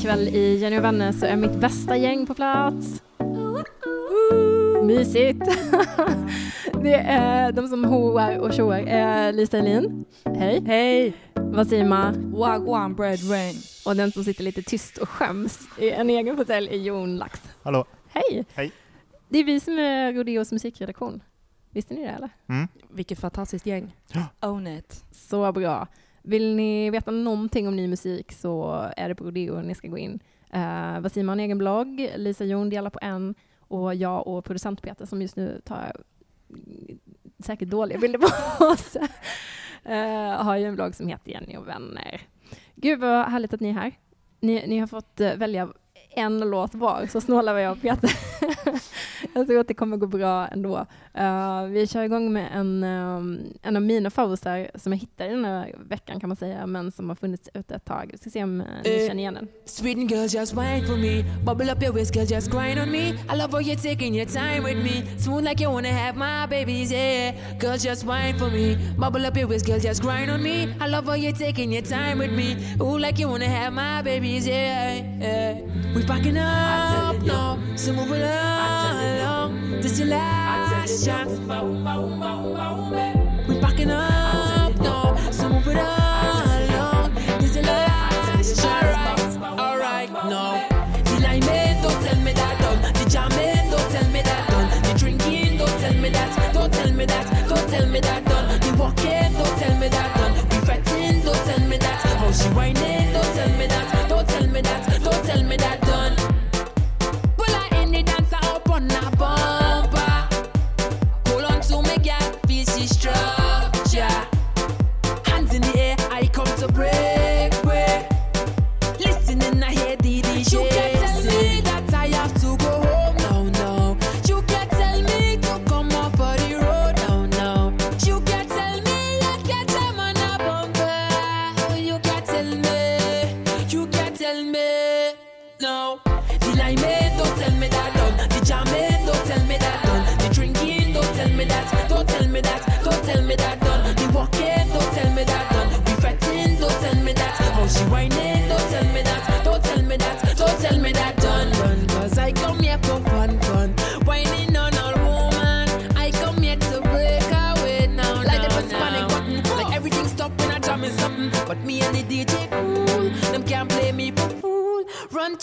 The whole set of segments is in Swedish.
Ikväll i Jenny och vänner så är mitt bästa gäng på plats. Mysigt! Det är de som hoar och tjoar är Lisa Elin. Hej! Hej! Vasima. Wagwan bread rain. Och den som sitter lite tyst och skäms i en egen fåtölj är Jon Lax. Hallå. Hej! Hej. Det är vi som är Rodeos musikredaktion. Visste ni det eller? Mm. Vilket fantastiskt gäng. Ja. Own it. Så bra. Vill ni veta någonting om ny musik så är det på Rodeo ni ska gå in. Eh, uh, Vasima har en egen blogg, Lisa Jon delar på en och jag och producent Peter som just nu tar säkert dåliga bilder på oss uh, har ju en blogg som heter Jenny och vänner. Gud vad härligt att ni är här. Ni, ni har fått eh, välja en låt var, så snåla var jag och Peter. jag tror att det kommer gå bra ändå. Uh, vi kör igång med en, um, en av mina favoriter som jag hittade den här veckan kan man säga, men som har funnits ute ett tag. Vi ska se om uh, ni känner igen den. Sweden girls just wine for me. Bubble up your waist, girl, just grind on me. I love how you're taking your time with me. Smooth like you wanna have my babies, yeah. Girls just wine for me. Bubble up your waist, girl, just grind on me. I love how you're taking your time with me. Ooh, like you wanna have my babies, yeah. yeah. We packing up now, so move it along. This your last chance. We packing up now, so move along. This your last chance. Alright, no. The line don't tell me that done. The jamming, don't tell me that done. The drinking, don't tell me that. Don't tell me that. Don't tell me that done. The walking, don't tell me that done. The fretting, don't tell me that. How she whining, don't tell me that. Don't tell me that. Don't tell me that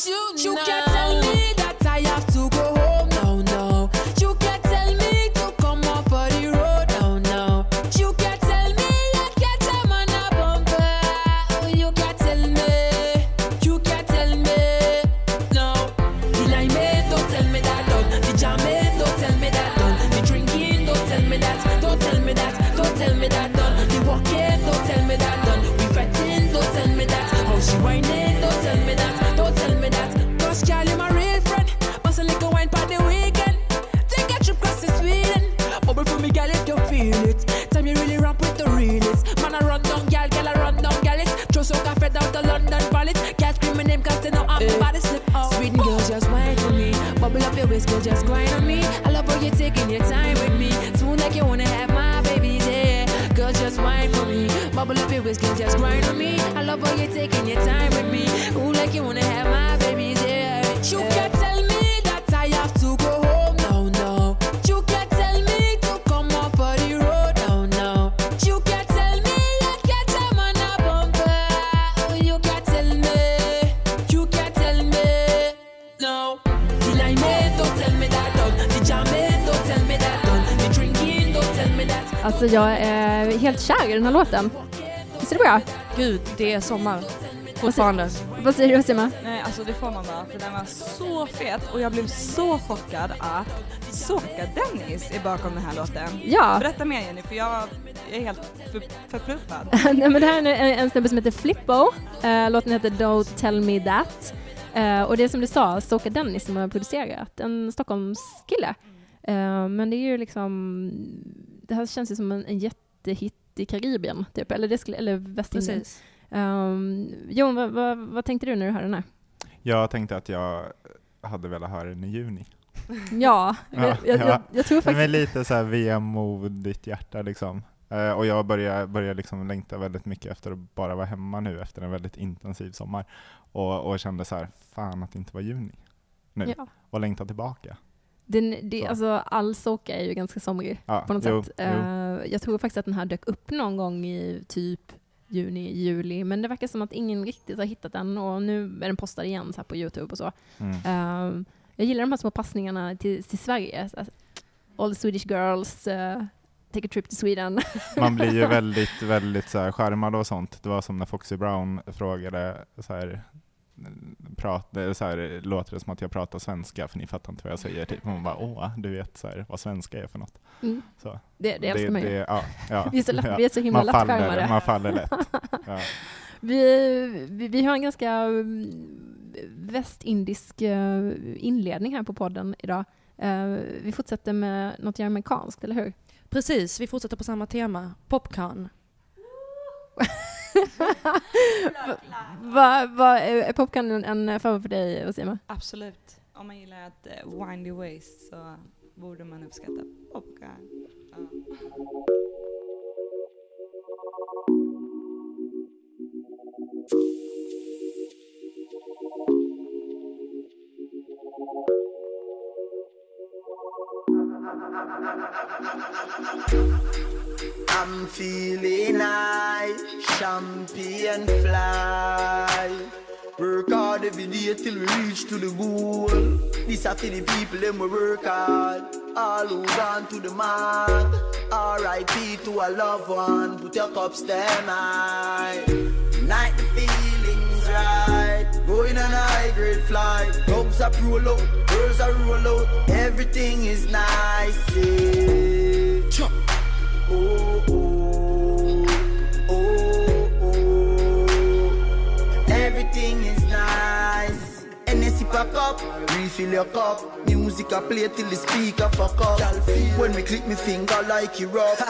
Run to You can't Alltså jag är helt kär i den här låten. Visst är det bra? Gud, det är sommar. Fortfarande. Vad säger du Sima? Nej, alltså det får man bara, för den var så fet och jag blev så chockad att Soka Dennis är bakom den här låten. Ja, Berätta mer Jenny, för jag är helt för, förpluffad. Nej, men det här är en, en snubbe som heter Flippo. Eh, låten heter Don't Tell Me That. Eh, och det är som du sa, Soka Dennis som har producerat, en Stockholmskille. Eh, men det är ju liksom, det här känns ju som en, en jättehit i Karibien, typ, eller, det skulle, eller Västindien. Precis. Um, Jon, vad, vad, vad tänkte du när du hörde den här? Jag tänkte att jag hade velat höra den i juni. Ja, Ja, jag, jag, ja. jag, jag tror Men faktiskt... med lite så här vemodigt hjärta liksom. Eh, och jag börjar, börjar liksom längta väldigt mycket efter att bara vara hemma nu efter en väldigt intensiv sommar. Och, och kände så här, fan att det inte var juni nu. Ja. Och längta tillbaka. Den, det, Så. alltså, all socker är ju ganska somrig Ja, på något jo, sätt. jo. Eh, jag tror faktiskt att den här dök upp någon gång i typ juni, juli, men det verkar som att ingen riktigt har hittat den och nu är den postad igen så på Youtube och så. Mm. Eh, jag gillar de här små passningarna till, till Sverige. Så här, All the Swedish girls, eh, take a trip to Sweden. Man blir ju väldigt, väldigt så här skärmad och sånt. Det var som när Foxy Brown frågade så här, prat, det så här, låter det som att jag pratar svenska för ni fattar inte vad jag säger. Typ. Man bara åh, du vet så här, vad svenska är för något. Mm. Så. Det, det älskar man ju. det, ja, ja, Vi är så, lätt, ja. vi är så himla Man faller, lättskärmade. man faller lätt. Ja. Vi, vi, vi har en ganska mm, västindisk eh, inledning här på podden idag. Eh, Vi fortsätter med något amerikanskt, eller hur? Precis, vi fortsätter på samma tema. Popcorn. Va, va, är popcorn en, en favorit för dig, Osima? Absolut. Om man gillar att eh, uh, windy ways så borde man uppskatta popcorn. Ja. I'm feeling high, champion fly. Work hard every day till we reach to the goal. This are for the people them we work hard. All who gone to the mark. R.I.P. to a loved one. Put your cups them high. Night the feelings right. Going on a high grade flight. Dogs are roll out, girls are roll out. Everything is nice. Yeah. Chop. Oh, oh, oh, oh. Everything is nice. NSC pack up, refill your cup. Music I play till the speaker fuck up. When me click me finger like it rough.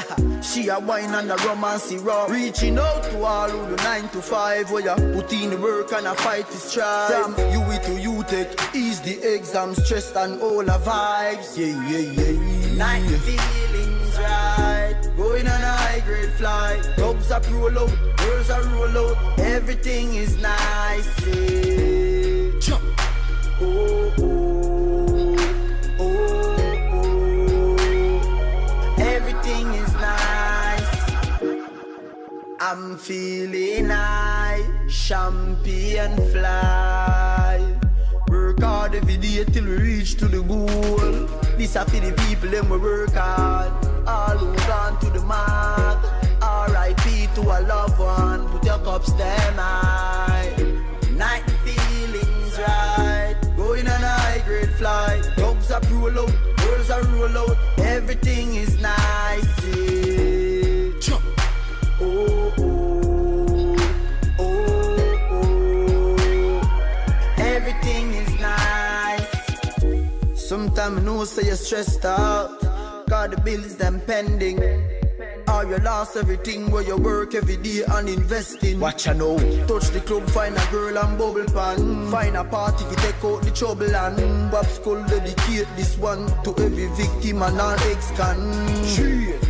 she a wine and a romance rough. Reaching out to all who do nine to five. Where you put in the work and a fight the strive. From UE to UTech, ease the exam stress and all the vibes. Yeah, yeah, yeah. Night grade flight. Dogs are roll out, girls are roll out. Everything is nice. Eh. Jump. Oh, oh, oh, oh. Everything is nice. I'm feeling high, champion fly. Work hard every day till we reach to the goal. This are for the people them we work hard. All who gone to the mark. R.I.P. to a loved one. Put your cups them high. Night feelings right. Going on a high grade flight. Dogs are roll out, girls are roll out. Everything is nice. Oh, oh, oh, oh. Everything is nice. Sometimes I know say you're stressed out. Got the bills them pending. Or you lost everything where you work every day and investing. Watch I know. Touch the club, find a girl and bubble pan. Find a party to take out the trouble and Bob Skull dedicate this one to every victim and all ex-con.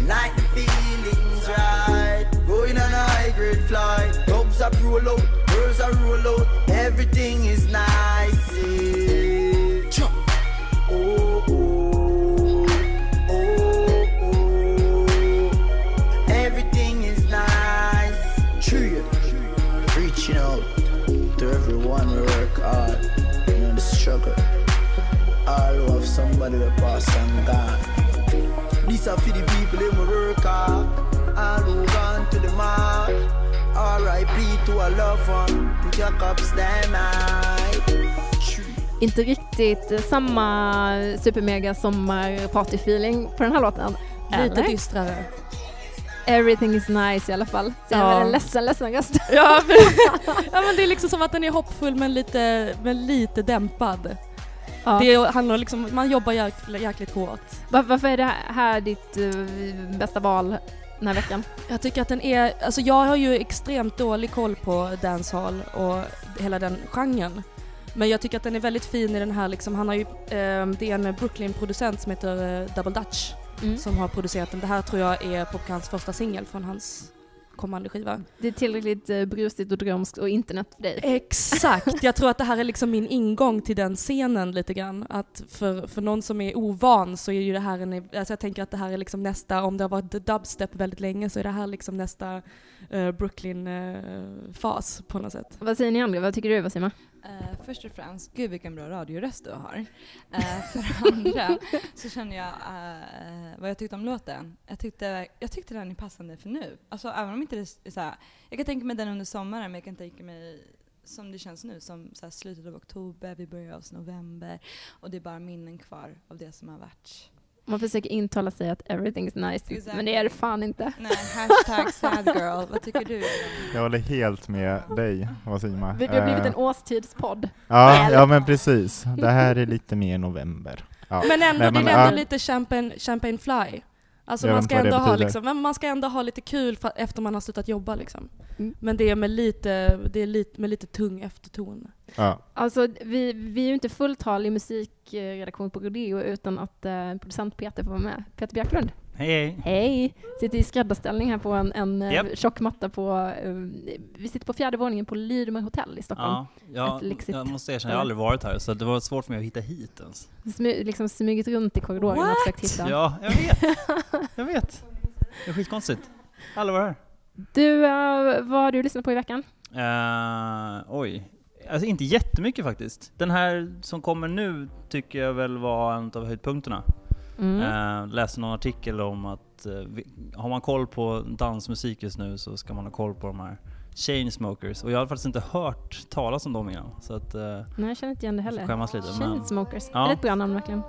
Night feelings right. Going on a high grade flight. Dogs are roll out, girls are roll out. Everything is nice. Yeah. Somebody that pass and gone. These are for the people that we work hard. All who gone to the mark. R.I.P. to a loved one. Them high. True. Inte riktigt samma supermega sommar-party-feeling på den här låten. Lite Eller? dystrare. Everything is nice i alla fall. Så jag Ja. är en ledsen, ledsen röst. Ja men, ja men det är liksom som att den är hoppfull men lite, men lite dämpad. Ja. Det handlar liksom, man jobbar jäkligt, jäkligt hårt. Var, varför är det här ditt eh, bästa val den här veckan? Jag tycker att den är, alltså jag har ju extremt dålig koll på dancehall och hela den genren. Men jag tycker att den är väldigt fin i den här liksom, han har ju, eh, det är en Brooklyn-producent som heter eh, Double Dutch Mm. som har producerat den. Det här tror jag är Popcans första singel från hans kommande skiva. Det är tillräckligt eh, brusigt och drömskt och internet för dig. Exakt! Jag tror att det här är liksom min ingång till den scenen lite grann. Att för, för någon som är ovan så är ju det här en, alltså jag tänker att det här är liksom nästa, om det har varit dubstep väldigt länge så är det här liksom nästa eh, Brooklyn-fas på något sätt. Vad säger ni andra? Vad tycker du Vasima? Uh, först och främst, gud vilken bra radioröst du har. Uh, för det andra så känner jag uh, vad jag tyckte om låten. Jag tyckte, jag tyckte den är passande för nu. Alltså även om inte det är såhär, jag kan tänka mig den under sommaren men jag kan tänka mig som det känns nu, som såhär, slutet av oktober, vi börjar av november och det är bara minnen kvar av det som har varit. Man försöker intala sig att everything's nice, Exakt. men det är det fan inte. Nej, hashtag sad girl. Vad tycker du? Jag håller helt med dig, Wasima. Vi har blivit Eh, en årstidspodd. ja, ja, men precis. Det här är lite mer november. Ja. Men ändå, Nej, men, det är ändå ja. lite champagne, champagne fly. Alltså man ska, ändå ha liksom, men man ska ändå ha lite kul för, efter man har slutat jobba liksom. Mm. Men det är med lite, det är lite, med lite tung efterton. Ja. Alltså, vi, vi är ju inte fulltalig musikredaktion på Rodeo utan att eh, producent Peter får vara med. Peter Björklund, Hej hej! Sitter i skräddarställning här på en, en eh, Japp. tjock matta på... eh, vi sitter på fjärde våningen på Lydemer hotell i Stockholm. Ja, lyxigt jag måste erkänna, jag har aldrig varit här så det var svårt för mig att hitta hit ens. Smy, liksom smugit runt i korridoren och What? försökt hitta. Ja, jag vet! Jag vet! Det är skitkonstigt. Alla var här. Du, eh, vad har du lyssnat på i veckan? Uh, oj. Alltså inte jättemycket faktiskt. Den här som kommer nu tycker jag väl var en av höjdpunkterna. Mm. Eh, läste någon artikel om att eh, har man koll på dansmusik just nu så ska man ha koll på de här Chainsmokers. Och jag har faktiskt inte hört talas om dem innan. Så att, eh, Nej, jag känner inte igen det heller. skämmas lite. Men, Chainsmokers. Ja. Är det ett bra namn verkligen?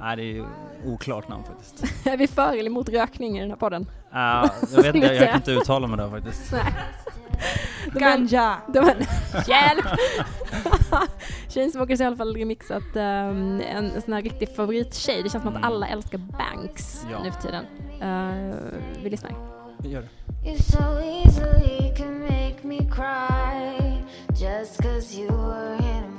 nej, det är ju oklart namn faktiskt. är vi för eller emot rökning i den här podden? Uh, jag vet inte, jag, jag kan inte uttala mig där faktiskt. Nej. De Ganja! De är, hjälp! Chainsmokers har i alla fall remixat um, en sån här riktig favorittjej. Det känns som att alla älskar Banks Ja. nu för tiden. Uh, vi lyssnar. Gör det. You so easily can make me cry just cause you were in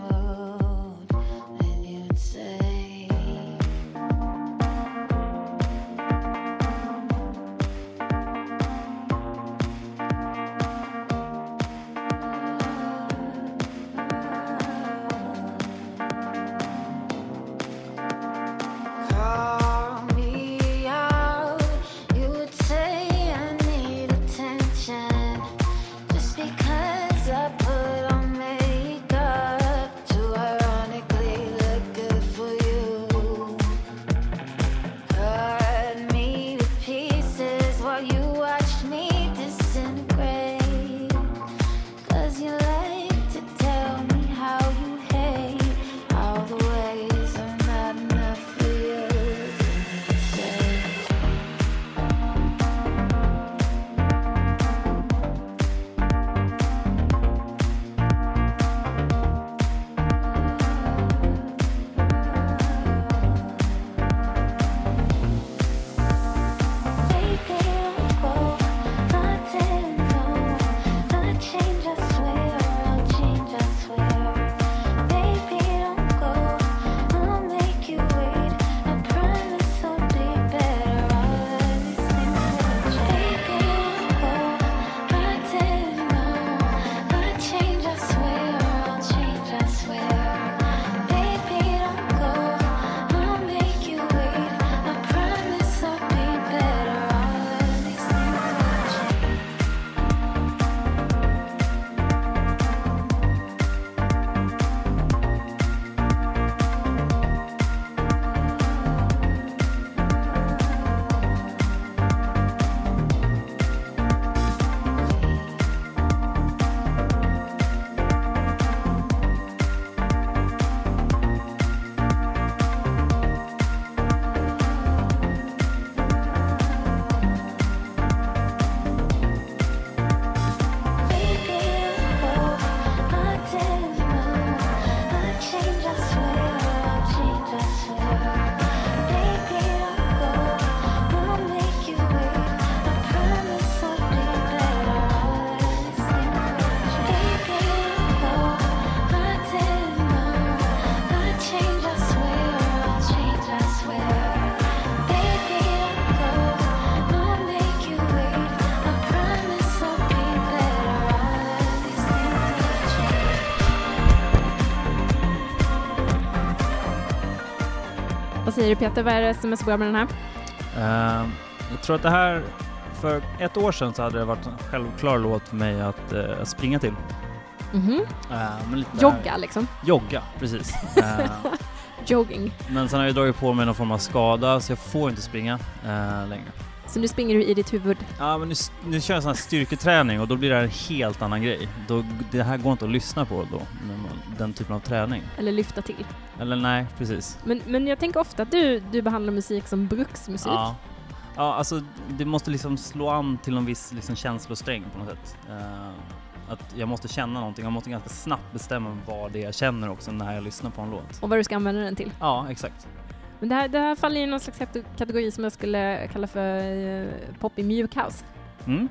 Du Peter, vad är det som är så bra med den här? Eh, jag tror att det här, för ett år sedan så hade det varit en självklar låt för mig att eh, springa till. Eh, men lite Jogga liksom. Jogga, precis. Eh, Jogging. men sen har jag dragit på mig någon form av skada så jag får inte springa eh, längre. Så nu springer du i ditt huvud. Ja, men nu, nu kör jag sån här styrketräning och då blir det här en helt annan grej. Då, det här går inte att lyssna på då, den typen av träning. Eller lyfta till. Eller nej, precis. Men, men jag tänker ofta att du, du behandlar musik som bruksmusik. Ja. ja, alltså det måste liksom slå an till en viss liksom, känslosträng på något sätt. Eh, att jag måste känna någonting, jag måste ganska snabbt bestämma vad det är jag känner också när jag lyssnar på en låt. Och vad du ska använda den till. Ja, exakt. Men det här, det här faller i någon slags kate- kategori som jag skulle kalla för uh, poppig mjukhouse. Mm.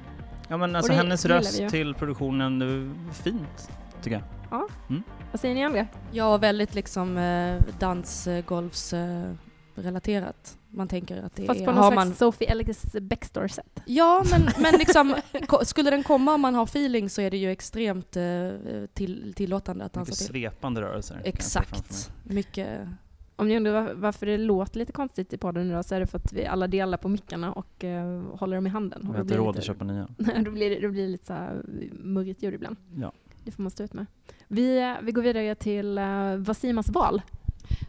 Ja men alltså det hennes röst till produktionen, det är fint tycker jag. Ja. Mm. Vad säger ni andra? Ja, väldigt liksom eh, dansgolfs eh, relaterat. Man tänker att det Fast är... på något slags man, Sophie Ellis Backstore-sätt. ja, men, men liksom, skulle den komma om man har feeling så är det ju extremt eh, till, tillåtande att dansa Mycket till. svepande rörelser. Exakt. Mycket... Om ni undrar var- varför det låter lite konstigt i podden idag så är det för att vi alla delar på mickarna och eh, håller dem i handen. Jag Och har inte blir det råd att lite- köpa nya. då blir det, då blir det lite så här murrigt ljud ibland. Ja. Det får man stå ut med. Vi, eh, vi går vidare till uh, Vasimas val.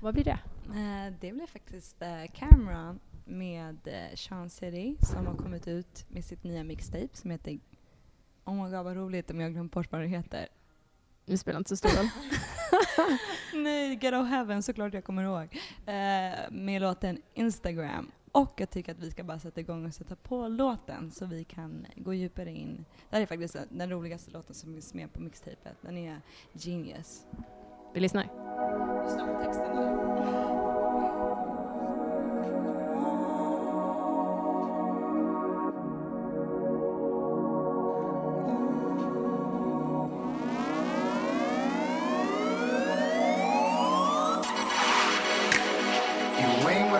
Vad blir det? Eh, det blev faktiskt eh, Cameron med eh, Sean City som har kommit ut med sitt nya mixtape som heter Oh my god vad roligt om jag glömt bort vad det heter. Det spelar inte så stor roll. Nej, Ghetto Heaven såklart jag kommer ihåg. Eh, med låten Instagram. Och jag tycker att vi ska bara sätta igång och sätta på låten så vi kan gå djupare in. Det här är faktiskt den roligaste låten som finns med på mixtapet. Den är Genius. Vi lyssnar. Lyssna på texten nu.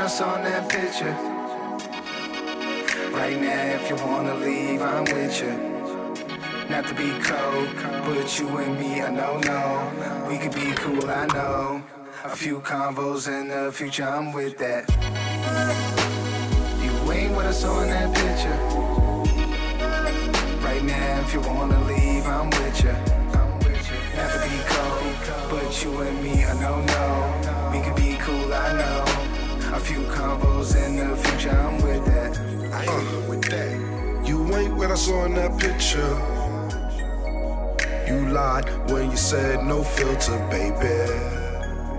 Us on that picture. Right now, if you wanna leave, I'm with you. Not to be cold, but you and me, I know, no. We could be cool, I know. A few convos in the future, I'm with that. You ain't with us on that picture. Right now, if you wanna leave, I'm with you. Not to be cold, but you and me, I know, no. We could be cool, I know. A few combos in the future, I'm with that. I ain't with that. You ain't with us on that picture. You lied when you said no filter, baby.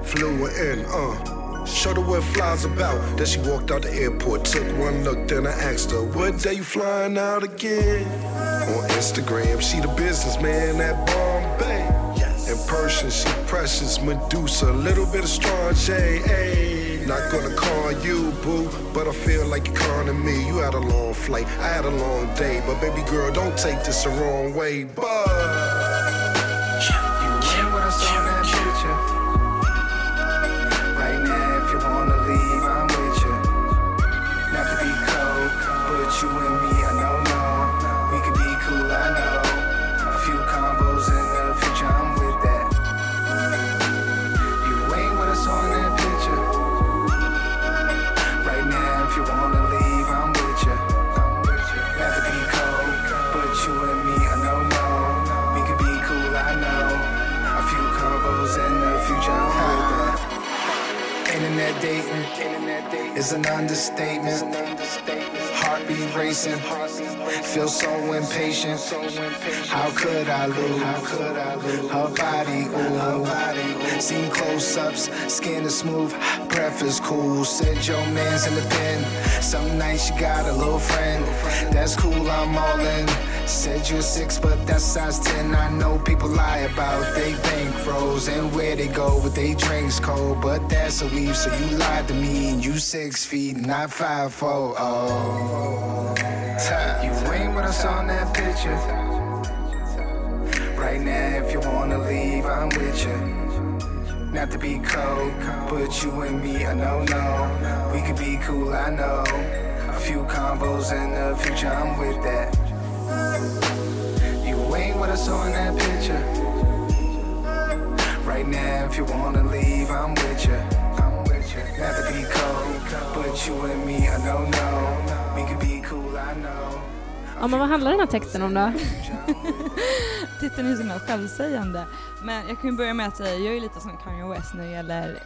Flew her in, uh. Showed her what flies about. Then she walked out the airport, took one look, then I asked her, What day you flying out again? On Instagram, she the businessman at Bombay. In person, she precious Medusa, a little bit of strong strange. Hey, not gonna call you boo, but I feel like you're calling me. You had a long flight, I had a long day, but baby girl, don't take this the wrong way. But racing, feel so impatient. How could I lose? How could I lose? Her body, ooh. Seen close-ups, skin is smooth, breath is cool. Said your man's in the pen. Some nights you got a little friend. That's cool, I'm all in. Said you're six, but that's size 10. I know people lie about they bank bankrolls and where they go with they drinks cold. But that's a weave, so you lied to me and you six feet, not five four. Oh, you ain't with us on that picture. Right now, if you wanna leave, I'm with you. Not to be cold, but you and me, I know, no. We could be cool, I know. A few combos in the future, I'm with that. You ain't with us on that picture. Right now, if you wanna leave, I'm with you. I'm with you. To be cold, Just you and me, I don't know. We could be cool, I know. Ja, men vad handlar den här texten om då? Titeln är så himla självsägande. Men jag kan ju börja med att säga, jag är lite som Kanye West när det gäller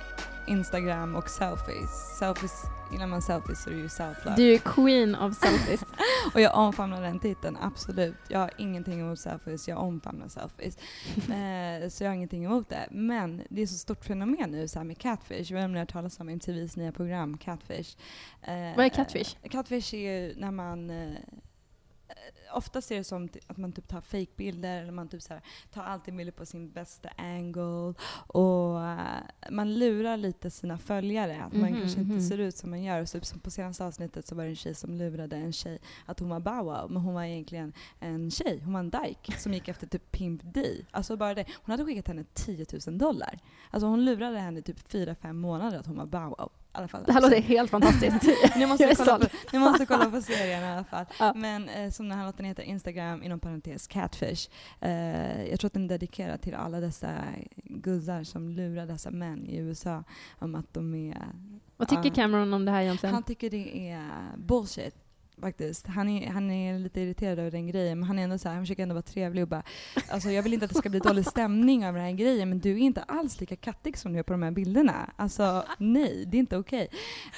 Instagram och selfies. Selfies, gillar man selfies så är det ju self-love. Du är queen of selfies. Och jag omfamnar den titeln, absolut. Jag har ingenting emot selfies, jag omfamnar selfies. eh, så jag har ingenting emot det. Men det är så stort fenomen nu så här med catfish. Jag har hört talas om MTVs nya program Catfish. Eh, Vad är catfish? Catfish är ju när man eh, Oftast är det som att man typ tar fake-bilder eller man typ så här, tar alltid bilder på sin bästa angle och eh, man lurar lite sina följare att man Mhm, kanske inte mhm. ser ut som man gör. Så typ som på senaste avsnittet så var det en tjej som lurade en tjej att hon var Bow Wow, men hon var egentligen en tjej, hon var en dyke som gick efter typ Pimp D. Alltså bara det. Hon hade skickat henne 10 000 dollar. Alltså hon lurade henne i typ 4-5 månader att hon var Bow Wow. Fall. Det här låter helt fantastiskt. Ni måste, kolla på, ni måste kolla på serien i alla fall. Ja. Men eh, som den här låten heter, Instagram inom parentes Catfish. Eh, jag tror att den är dedikerad till alla dessa guzzar som lurar dessa män i USA om att de är... Vad tycker Ja. Cameron om det här egentligen? Han tycker det är bullshit. Faktiskt. Han är, han är lite irriterad över den grejen, men han är ändå så här, han försöker ändå vara trevlig och bara alltså jag vill inte att det ska bli dålig stämning över den här grejen, men du är inte alls lika kattig som du är på de här bilderna. Alltså nej, det är inte okej.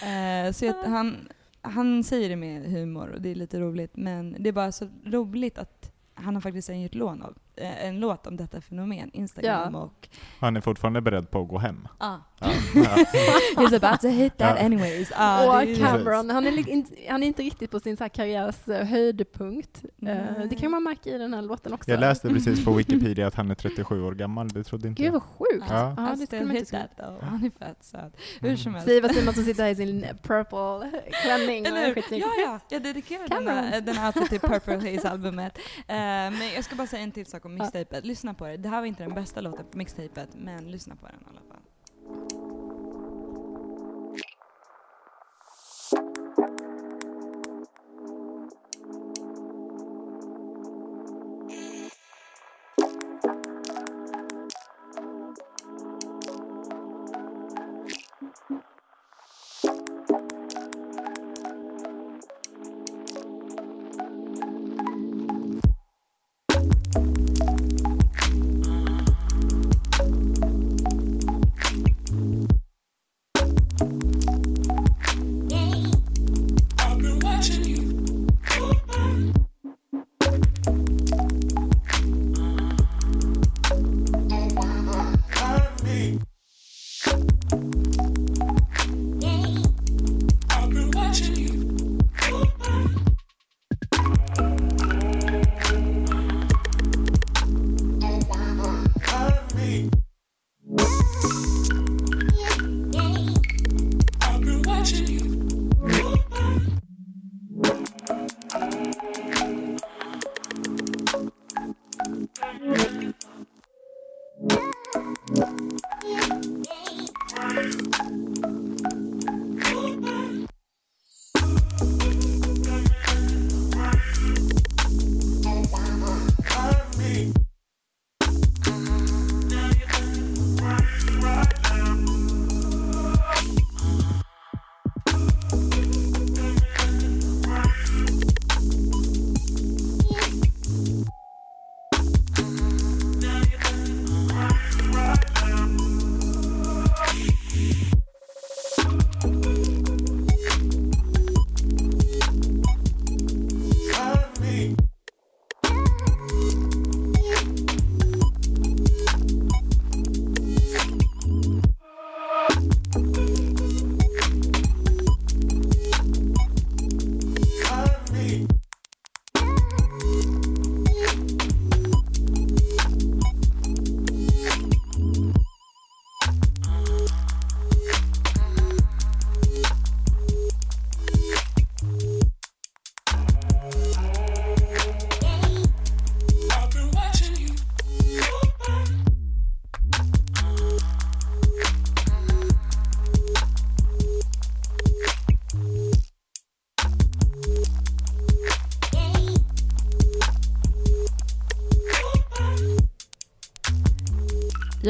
Eh, så jag, han, han säger det med humor och det är lite roligt, men det är bara så roligt att han har faktiskt gjort lån av, en låt om detta fenomen, Instagram Ja. och... Han är fortfarande beredd på att gå hem. Ah. Ja. He's about to hit that Ja. anyways. Ah, och Cameron, han är, han är inte riktigt på sin så här karriärs eh, höjdpunkt. Eh, Nej. det kan man märka i den här låten också. Jag läste precis på Wikipedia att han är 37 år gammal, det trodde inte Gud vad sjukt. Ja. Ja, det skulle man inte tro. Han är fett söt. Hur som helst. Siva Simon som sitter här i sin purple klänning. Ja, ja. Jag dedikerar denna, Cameron. denna outfit till Purple Haze-albumet. Eh, men jag ska bara säga en till sak om mixtapet. Lyssna på det. Det här var inte den bästa låten på mixtapet, men lyssna på den alla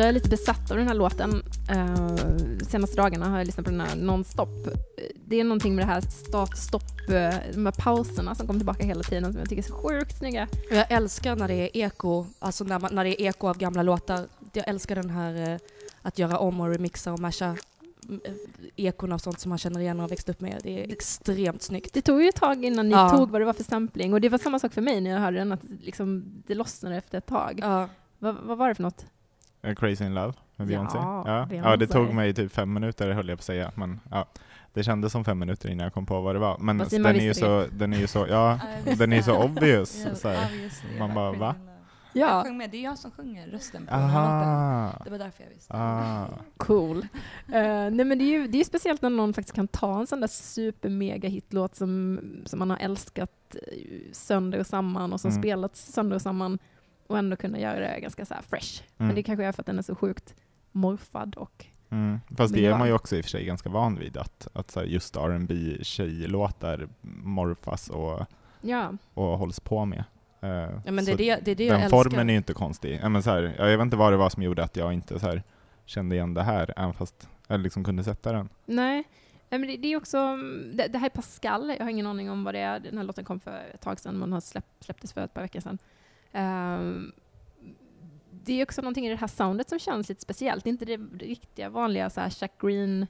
Jag är lite besatt av den här låten. Uh, senaste dagarna har jag lyssnat på den här nonstop. Det är någonting med det här start-stopp, eh, de här pauserna som kommer tillbaka hela tiden som jag tycker är så sjukt snygga. Jag älskar när det är eko, alltså när, man, när det är eko av gamla låtar. Jag älskar den här eh, att göra om och remixa och masha ekon av sånt som man känner igen och har växt upp med. Det är extremt snyggt. Det tog ju ett tag innan ni Ja. tog vad det var för sampling och det var samma sak för mig när jag hörde den, att liksom, det lossnade efter ett tag. Ja. Vad, vad var det för något? Eh, Crazy in Love med Beyoncé. Ja, Ja, Beyoncé. ja, det tog mig typ fem minuter höll jag på att säga, men ja. Det kändes som fem minuter innan jag kom på vad det var. Men den är, ju så, den är ju så, ja, den är ju så obvious. Så här. Man bara, va? Jag Ja, sjöng med, det är jag som sjunger rösten på den. Aha. Det var därför jag visste. Ah. cool. Uh, nej men det är ju det är speciellt när någon faktiskt kan ta en sån där super mega hitlåt som, som man har älskat eh, sönder och samman och som Mm. spelats sönder och samman och ändå kunna göra det ganska så fresh. Men Mm. det kanske är för att den är så sjukt morfad och Mm. Fast det Men är jag- man ju också i och för sig ganska van vid, att, att så just rb tjejlåtar morfas och, ja, och hålls på med. Eh, Ja, men det är det, det, är det jag den älskar. formen är ju inte konstig. Ja, men så här, jag vet inte vad det var som gjorde att jag inte så kände igen det här, även fast jag liksom kunde sätta den. nej. Men det, det är också, det, det här är Pascal, jag har ingen aning om vad det är. Den här låten kom för ett tag sedan, man har släpp, släpptes för ett par veckor sedan. Ehm, det är också någonting i det här soundet som känns lite speciellt. Det är inte det riktiga vanliga så här Chuck Green.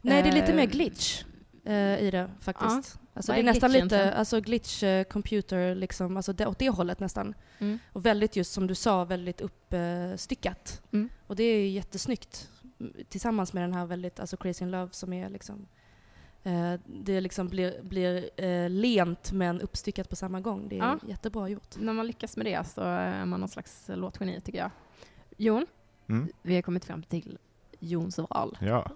Nej, det är lite eh, mer glitch eh, i det faktiskt. Alltså, Vad det är är nästan lite egentligen? alltså, glitch eh, computer, liksom, alltså det, åt det hållet nästan. Mm. Och väldigt just som du sa, väldigt uppstyckat. Mm. Och det är jättesnyggt. Mm, Tillsammans med den här väldigt, alltså Crazy in Love som är liksom eh, det liksom blir, blir eh, lent men uppstyckat på samma gång. Det är Ja. jättebra gjort. När man lyckas med det så är man någon slags låtgeni tycker jag. Jon, Mm. vi har kommit fram till Jons val. Ja.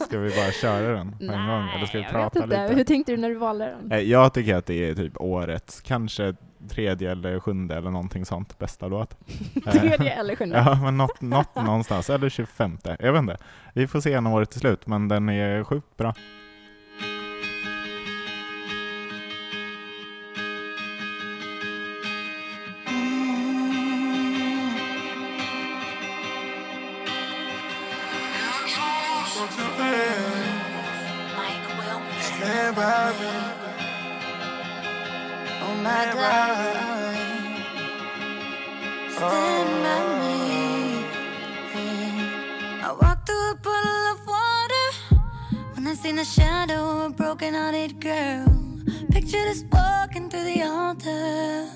Ska vi bara köra den på en gång? Eller ska vi prata lite? Hur tänkte du när du valde den? Eh, Jag tycker att det är typ årets, kanske tredje eller sjunde eller någonting sånt, bästa låt. Eh, Tredje eller sjunde? Ja, men något, något någonstans, eller 25. Jag vet inte. Vi får se när året är slut, men den är sjukt bra. Oh darling, stand by oh. me. I walked through a puddle of water when I seen the shadow of a broken-hearted girl. Pictured us walking through the altar,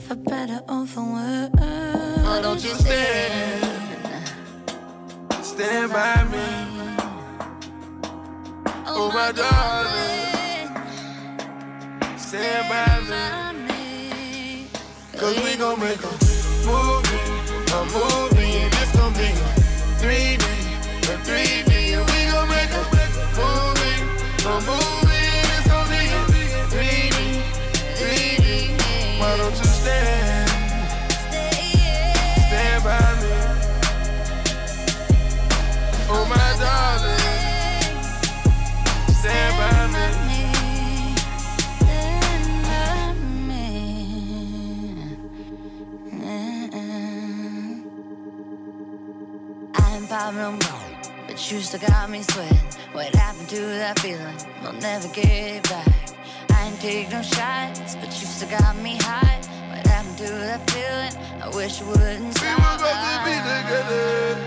for better or for worse. Why don't you stand, stand by me? Oh, oh my darling, stand by me. Cause we gon' make a movie, a movie, and it's gon' be a 3D, a 3D, and we gon' make a movie, a movie, I'm Pablo but you still got me sweating. What happened to that feeling? We'll never get it back. I ain't take no shots, but you still got me high. What happened to that feeling? I wish you wouldn't stop. We were supposed to be together.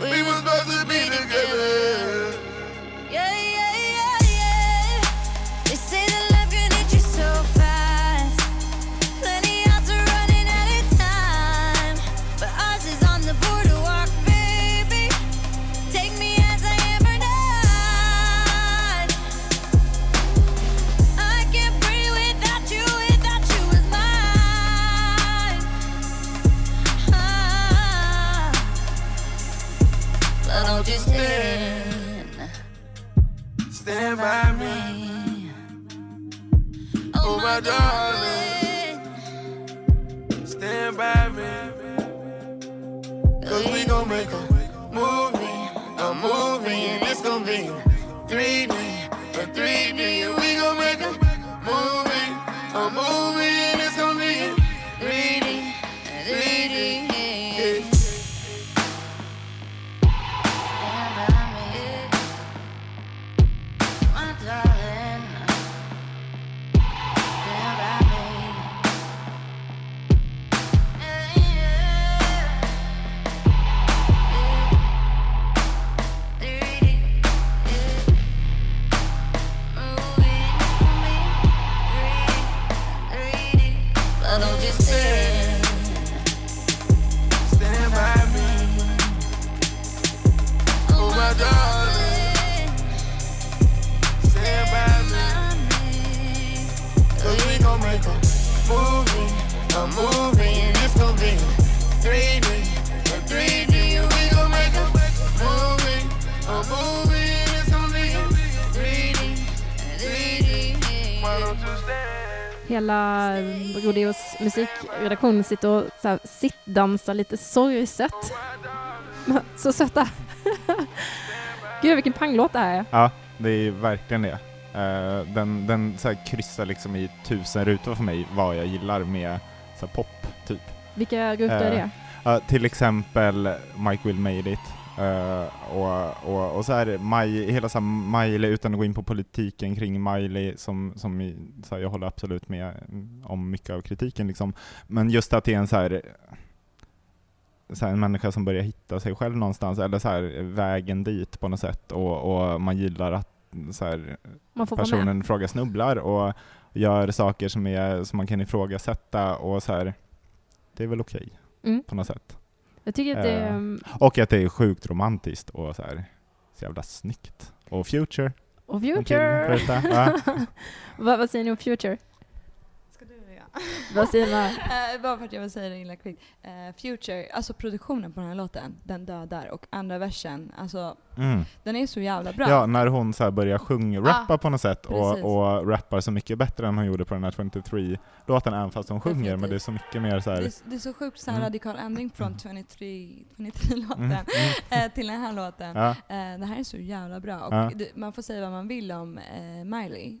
We were supposed to be together. Hela Rodeos musikredaktion sitter och så här, sittdansar lite sorgset. Så söta. Gud vilken panglåt det här är. Ja, det är verkligen det. Eh, den den så här, kryssar liksom i tusen rutor för mig vad jag gillar med så här, pop, typ. Vilka rutor är Eh, det? Ja, till exempel Mike Will Made It. Eh, och, och, och så här, Maj, hela så Miley, utan att gå in på politiken kring Miley, som, som i, här, jag håller absolut med om mycket av kritiken. Liksom. Men just att det är en så här, så här, en människa som börjar hitta sig själv någonstans, eller så här, vägen dit på något sätt, och, och man gillar att så här, personen i fråga snubblar och gör saker som, är, som man kan ifrågasätta och så här, det är väl okej Mm. på något sätt. Jag tycker att det Eh, är... Och att det är sjukt romantiskt och så här så jävla snyggt. Och Future. Och Future! va? vad, vad säger ni om Future? Ska du och jag? Vad säger man? Eh, bara för att jag vill säga det illa kvickt. Eh, Future, alltså produktionen på den här låten, den dödar. Och andra versen, alltså Mm. den är så jävla bra. Ja, när hon så här börjar sjunga, rappa Ah, på något sätt precis. och, och rappar så mycket bättre än hon gjorde på den här 23-låten, även fast hon sjunger, men det är så mycket mer så det, här... är, det är så sjukt så här Mm. radikal ändring från 23, 23-låten Mm, mm. eh, till den här låten. Ja. Det här är så jävla bra. Och Ja. det, man får säga vad man vill om Miley,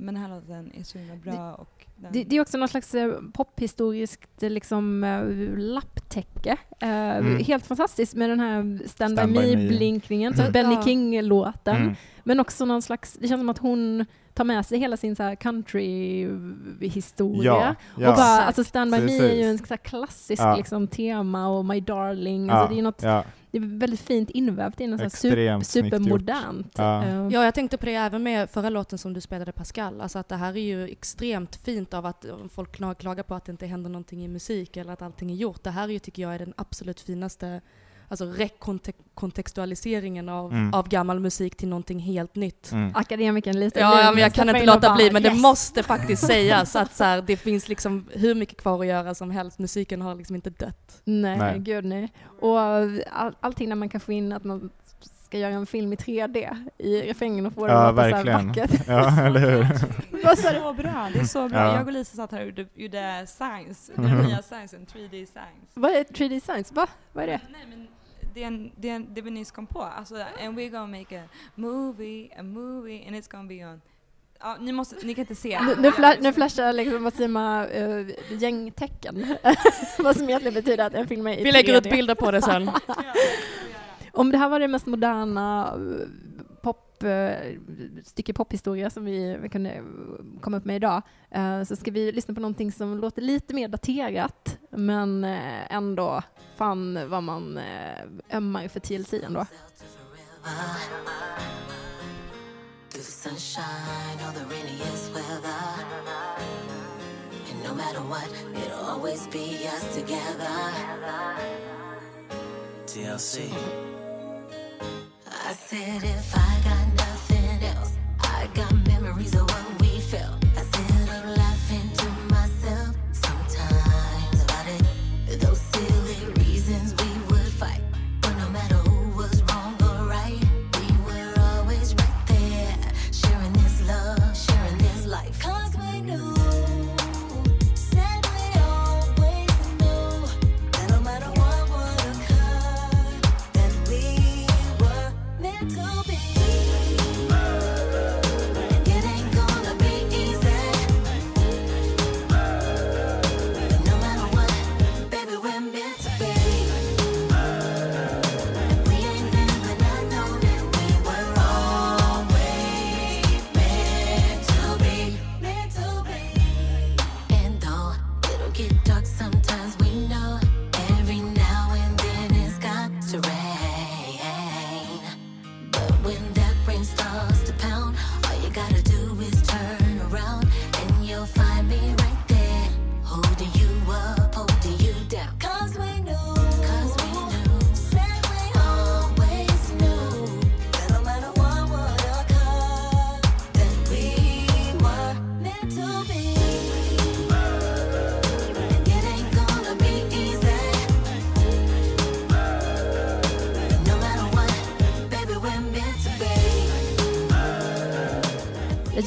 men den här låten är så himla bra. och den, Det, det är också någon slags eh, pophistoriskt eh, liksom, eh, lapptäcke. Mm. Helt fantastiskt med den här Stand, Stand By By Me. Me-blinkningen, Mm. Benny Ja. King-låten. Mm. Men också någon slags, det känns som att hon tar med sig hela sin country-historia. Ja, Och ja. bara, alltså Stand By Me är ju en Precis. så här klassisk Ja. liksom, tema och My Darling. ja, Alltså det, är något, ja, det är väldigt fint invävt i något super, supermodernt. Ja. Eh, Ja, jag tänkte på det även med förra låten som du spelade Pascal. Alltså att det här är ju extremt fint av att folk kla- klagar på att det inte händer någonting i musik eller att allting är gjort. Det här är ju, tycker jag, är den absolut finaste alltså rekontextualiseringen av, Mm. av gammal musik till någonting helt nytt. Mm. Akademikern lite Ja, ja, men jag kan inte låta bara, bli, men det yes. måste faktiskt sägas att så här, det finns liksom hur mycket kvar att göra som helst. Musiken har liksom inte dött. Nej, Nej. gud nej. Och all, allting när man kan få in att man ska göra en film i 3D i refrängen och få det Ja, att låta så här verkligen. vackert. Ja, eller hur? Sa du? så bra, det är så bra. Ja. Jag och Lisa satt här och gjorde, science, den nya sciencen, 3D science. Vad är 3D Science? Va? Vad är det? Nej, men det, är en, det, är en, det vi nyss kom på. Alltså, and we're gonna make a movie, a movie, and it's gonna be on... Ja, ni, måste, ni kan inte se. Nu, nu, fla, nu flashar liksom man, uh, gängtecken. vad som egentligen betyder att en film är i Vi lägger 3D. ut bilder på det sen. Om det här var det mest moderna eh, pop, eh, stycke pophistoria som vi, kunde eh, komma upp med idag, eh, så ska vi lyssna på någonting som låter lite mer daterat, men eh, ändå, fan vad man eh, ömmar för TLC ändå. Through the sunshine or the rainiest weather. And no matter what, it'll always be us together. TLC. I said if I got nothing else, I got memories of what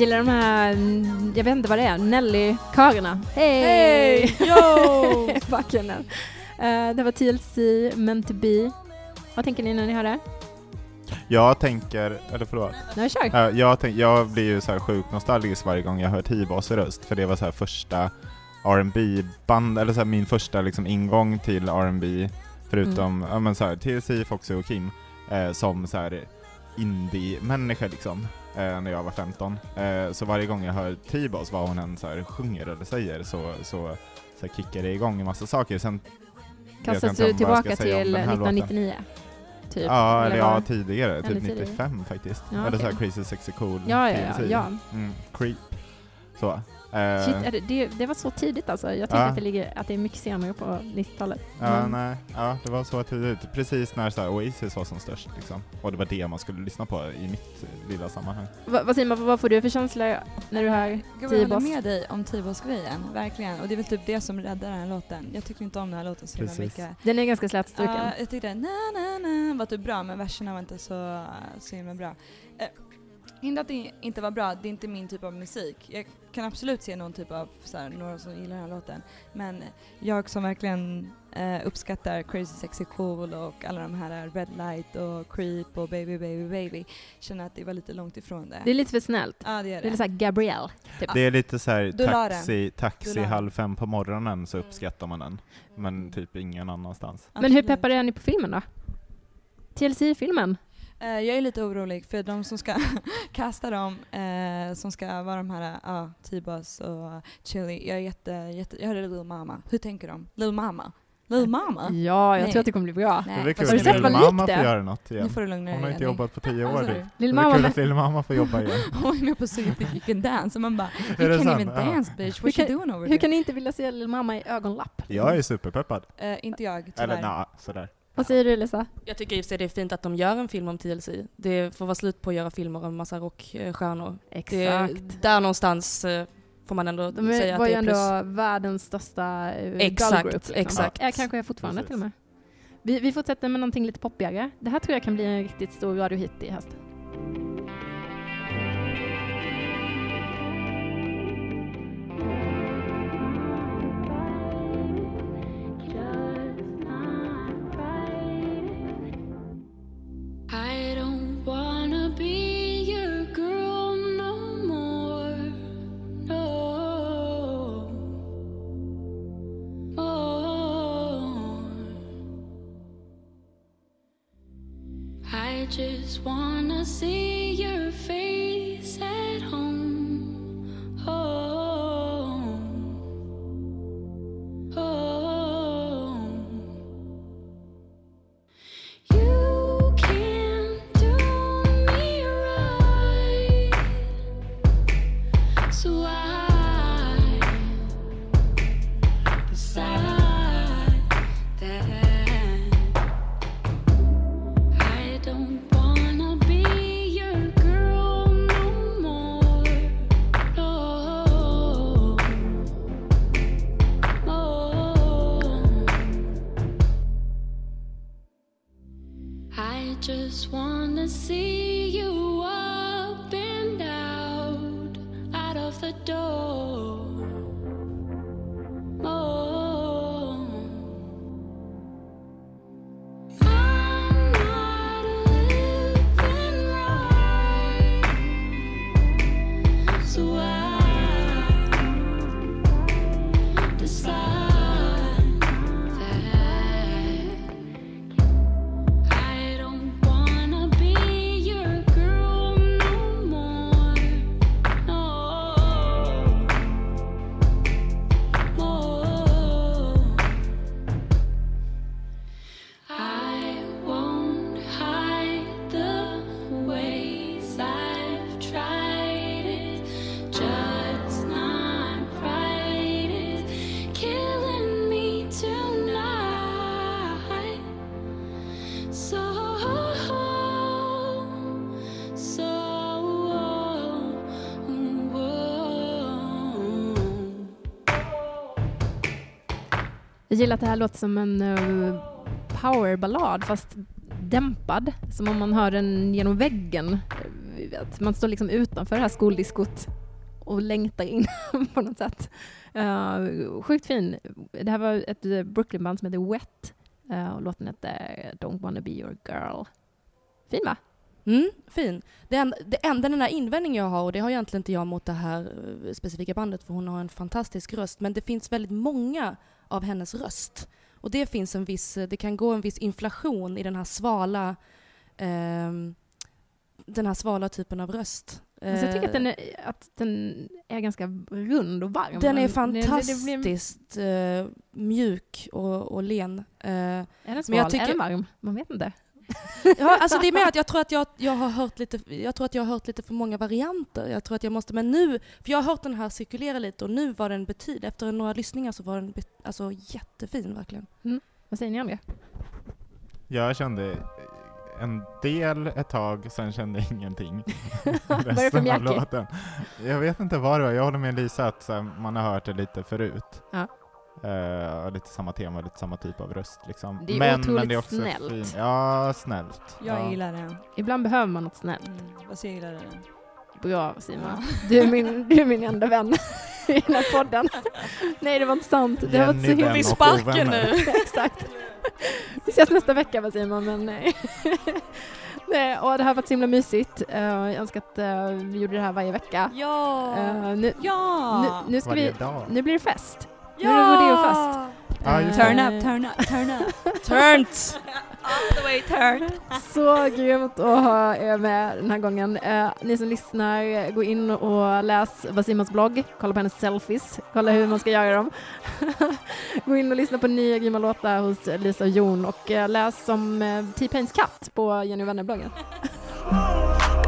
gillar de här, jag vet inte vad det är, Nelly-körerna. Hej! Hej! Yo! Fucking. Eh, det var TLC, Meant to be. Vad tänker ni när ni hör det? Jag tänker, eller förlåt. Nej, kör! Ja, jag, tänk, jag blir ju så här sjukt nostalgisk varje gång jag hör T-Boss röst, för det var så här första rb band eller så här min första liksom ingång till R&B förutom Mm. ja, men så här, TLC, Foxy och Kim, eh, som så här indie-människa liksom, eh, när jag var 15. Eh, så varje gång jag hör T-Boss, vad hon än så här sjunger eller säger, så, så, så här kickar det igång en massa saker. Sen Kastas du tillbaka till den här låten. 1999? Typ. Ja, eller ja, tidigare. Typ tidigare. 95 faktiskt. Ja, eller så här. Crazy Sexy Cool. Ja, ja, ja, ja. Mm, creep. Så. Eh, Shit, är det, det, det var så tidigt alltså. Jag tänkte Ja. att, det ligger, att det är mycket senare på 90-talet. Ja, Men- nej. Ja, det var så tidigt. Precis när så här, Oasis var som störst. Liksom. Och det var det man skulle lyssna på i mitt lilla sammanhang. Va, vad, Simon, vad får du för känslor när du hör Gud, jag håller med dig om T-Boss-grejen, verkligen. Och det är väl typ det som räddar den här låten. Jag tycker inte om den här låten så himla mycket. Den är ganska slätstruken. Ja, jag tyckte na na na var typ bra men verserna var inte så, så himla bra. Eh, inte att det inte var bra, det är inte min typ av musik. Jag kan absolut se någon typ av, så här, några som gillar den här låten. Men jag som verkligen eh, uppskattar Crazy Sexy Cool och alla de här Red Light och Creep och Baby Baby Baby känner att det var lite långt ifrån det. det är lite för snällt. ja, det är Det är det. lite såhär Gabrielle. Typ. Det är lite så här Du la den. taxi, taxi halv fem på morgonen så Mm. uppskattar man den. Men Mm. typ ingen annanstans. Men hur Absolut. peppade är ni på filmen då? TLC-filmen? Eh, jag är lite orolig för de som ska kasta dem, eh, som ska vara de här uh, T-Boss och Chili. Jag är jätte, jätte, jag hörde Lil Mama. Hur tänker de? Lil Mama? Lil Mama? Ja, jag Nej. tror att det kommer bli bra. Nej, det är fast kul Har du att sett Lil vad Mamma likt får det är? göra något igen. Nu får du lugna dig Hon har inte Jenny. jobbat på tio Alltså, år. du-. Lil Det är Mamma kul att Lil Mamma får jobba igen. Hon är med på So You Think You Can Dance och man bara You det can't sant? even Ja. dance bitch, Hur what you kan- doing over Hur there? kan ni inte vilja se Lil Mamma i ögonlapp? Jag är superpeppad. Eh, inte jag, tyvärr. Eller nja, sådär. Vad säger du Lisa? Jag tycker i och för sig det är fint att de gör en film om TLC. Det får vara slut på att göra filmer om massa rockstjärnor. Det, Exakt. där någonstans eh, får man ändå De säga är, att var det ju är ändå plus. världens största uh, Exakt, group. Liksom. exakt. Ja, kanske är fortfarande Precis. till och med. Vi, vi fortsätter med någonting lite poppigare. Det här tror jag kan bli en riktigt stor radiohit i höst. So I decide Jag gillar att det här låter som en uh, powerballad fast dämpad. Som om man hör den genom väggen. Eh, vet, man står liksom utanför det här skoldiskot och längtar in på något sätt. Uh, sjukt fin. Det här var ett Brooklynband Brooklyn-band som heter Wet uh, och låten hette Don't wanna be your girl. Fin va? Mm, fin. Det enda, det enda den här invändningen jag har, och det har egentligen inte jag mot det här specifika bandet, för hon har en fantastisk röst, men det finns väldigt många av hennes röst. Och det finns en viss, det kan gå en viss inflation i den här svala, ehm, den här svala typen av röst. Alltså jag tycker att Eh, den, är, att den är ganska rund och varm. den är Men det- det- det blir- fantastiskt eh, mjuk och, och len. Eh, Är den Men sval? jag tycker- Är den varm? Man vet inte. Ja, alltså det är mer att jag tror att jag, jag har hört lite, jag tror att jag har hört lite för många varianter. Jag tror att jag måste, men nu, för jag har hört den här cirkulera lite och nu var den betyd, efter några lyssningar så var den alltså jättefin verkligen. Vad säger ni om det? Jag kände en del ett tag, sen kände jag ingenting. Vad är det för Resten av mjäkig? låten. Jag vet inte vad det var, jag håller med Lisa att så här, man har hört det lite förut. Ja. Och lite samma tema, lite samma typ av röst liksom. Det är men, otroligt men det är också snällt. Fin. Ja, snällt. Jag ja. gillar den. Ibland behöver man något snällt. Mm. Vad säger gillar den? Bra Simon. Du är min, du är min enda vän i den här podden. Nej, det var inte sant. Det har varit så Jenny, himla... Vi sparkar nu! Exakt. Vi ses nästa vecka va Simon, men nej. nej och det här har varit så himla mysigt. Uh, jag önskar att eh, vi gjorde det här varje vecka. Ja! Eh, nu, ja! nu, nu, ska Varje vi, dag. nu blir det fest. Nu är det Rodeo-fest. Ja, just Turn up, turn up, turn up. Turnt! All the way turn. Så grymt att ha er med den här gången. Eh, ni som lyssnar, gå in och läs Vasimans blogg, kolla på hennes selfies, kolla hur man ska göra dem. gå in och lyssna på nya grymma låtar hos Lisa och Jon och eh, läs om eh, T-Pains katt på Jenny. Oh,